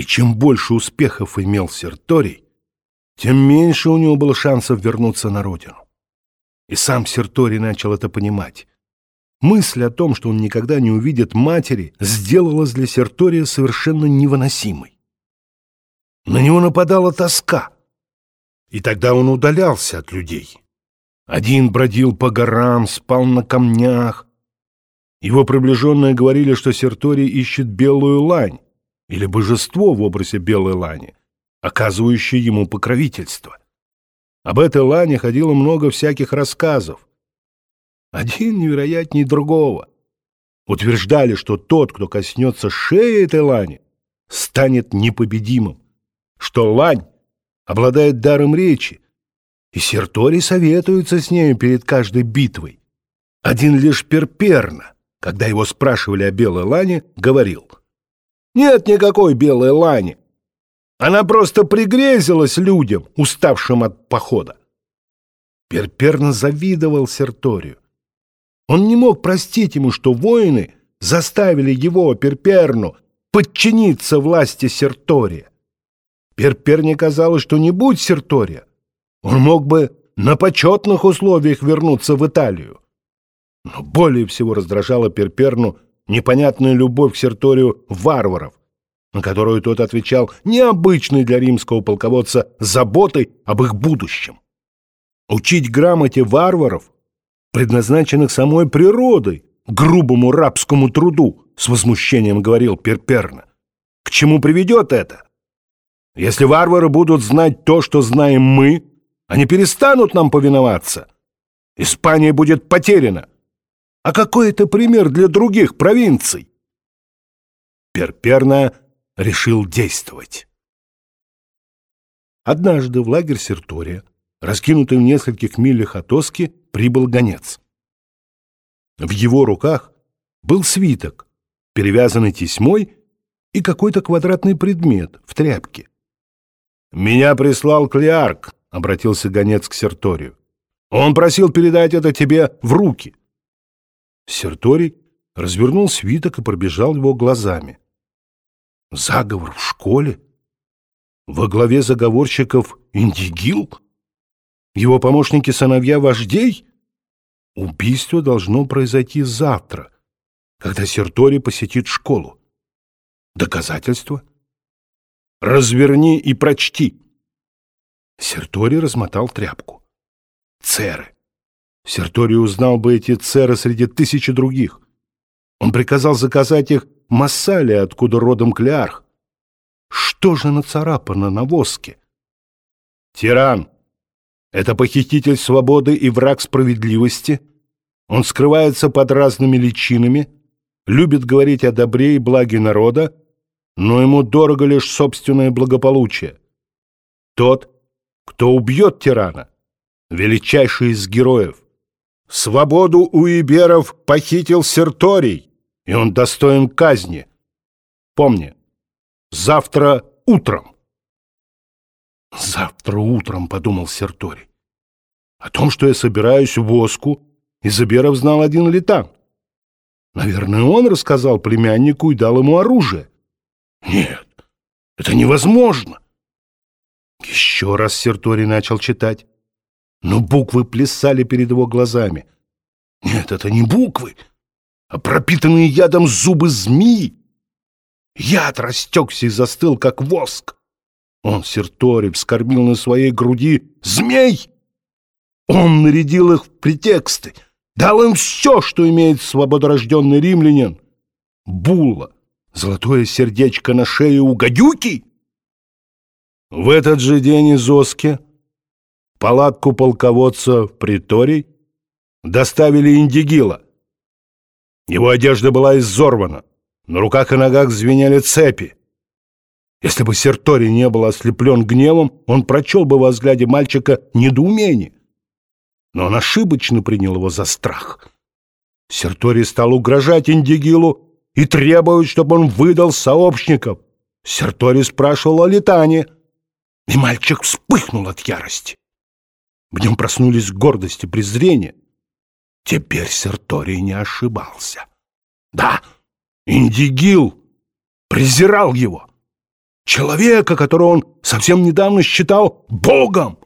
И чем больше успехов имел Серторий, тем меньше у него было шансов вернуться на родину. И сам Серторий начал это понимать. Мысль о том, что он никогда не увидит матери, сделалась для Сертория совершенно невыносимой. На него нападала тоска, и тогда он удалялся от людей. Один бродил по горам, спал на камнях. Его приближенные говорили, что Серторий ищет белую лань или божество в образе белой лани, оказывающее ему покровительство. Об этой лане ходило много всяких рассказов. Один невероятней другого. Утверждали, что тот, кто коснется шеи этой лани, станет непобедимым, что лань обладает даром речи, и Серторий советуется с нею перед каждой битвой. Один лишь Перперна, когда его спрашивали о белой лане, говорил, «Нет никакой белой лани, она просто пригрезилась людям, уставшим от похода. Перперно завидовал Серторию. Он не мог простить ему, что воины заставили его, Перперну, подчиниться власти Сертория. Перперне казалось, что не будь Сертория, он мог бы на почетных условиях вернуться в Италию. Но более всего раздражала Перперну непонятная любовь к Серторию варваров, на которую тот отвечал необычной для римского полководца заботой об их будущем. Учить грамоте варваров, предназначенных самой природой, грубому рабскому труду, с возмущением говорил Перперна. К чему приведет это? Если варвары будут знать то, что знаем мы, они перестанут нам повиноваться. Испания будет потеряна. А какой это пример для других провинций? Перперна решил действовать. Однажды в лагерь Сертория, раскинутый в нескольких милях от Оски, прибыл гонец. В его руках был свиток, перевязанный тесьмой и какой-то квадратный предмет в тряпке. «Меня прислал Клеарк», — обратился гонец к Серторию. «Он просил передать это тебе в руки». Серторий развернул свиток и пробежал его глазами. Заговор в школе? Во главе заговорщиков Индигил? Его помощники-сыновья вождей? Убийство должно произойти завтра, когда Сертори посетит школу. Доказательства? Разверни и прочти. Сертори размотал тряпку. Церы. Сертори узнал бы эти церы среди тысячи других. Он приказал заказать их Массали, откуда родом Клеарх. Что же нацарапано на воске? Тиран. Это похититель свободы и враг справедливости. Он скрывается под разными личинами, любит говорить о добре и благе народа, но ему дорого лишь собственное благополучие. Тот, кто убьет тирана, величайший из героев. Свободу у иберов похитил Серторий и он достоин казни. Помни, завтра утром. Завтра утром, подумал Сертори. О том, что я собираюсь в воску, Изаберов знал один летан. Наверное, он рассказал племяннику и дал ему оружие. Нет, это невозможно. Еще раз Сертори начал читать, но буквы плясали перед его глазами. Нет, это не буквы а пропитанные ядом зубы змеи. Яд растекся и застыл, как воск. Он, Серторий, вскормил на своей груди змей. Он нарядил их в претексты, дал им все, что имеет свободорожденный римлянин. Була, золотое сердечко на шее у гадюки. В этот же день из Оски палатку полководца в приторий доставили Индигила — его одежда была изорвана, на руках и ногах звенели цепи. Если бы Серторий не был ослеплен гневом, он прочел бы во взгляде мальчика недоумение. Но он ошибочно принял его за страх. Серторий стал угрожать Индигилу и требовать, чтобы он выдал сообщников. Серторий спрашивал о летании, и мальчик вспыхнул от ярости. В нем проснулись гордость и презрение. Теперь Серторий не ошибался. Да, Индигил презирал его. человека, которого он совсем недавно считал Богом.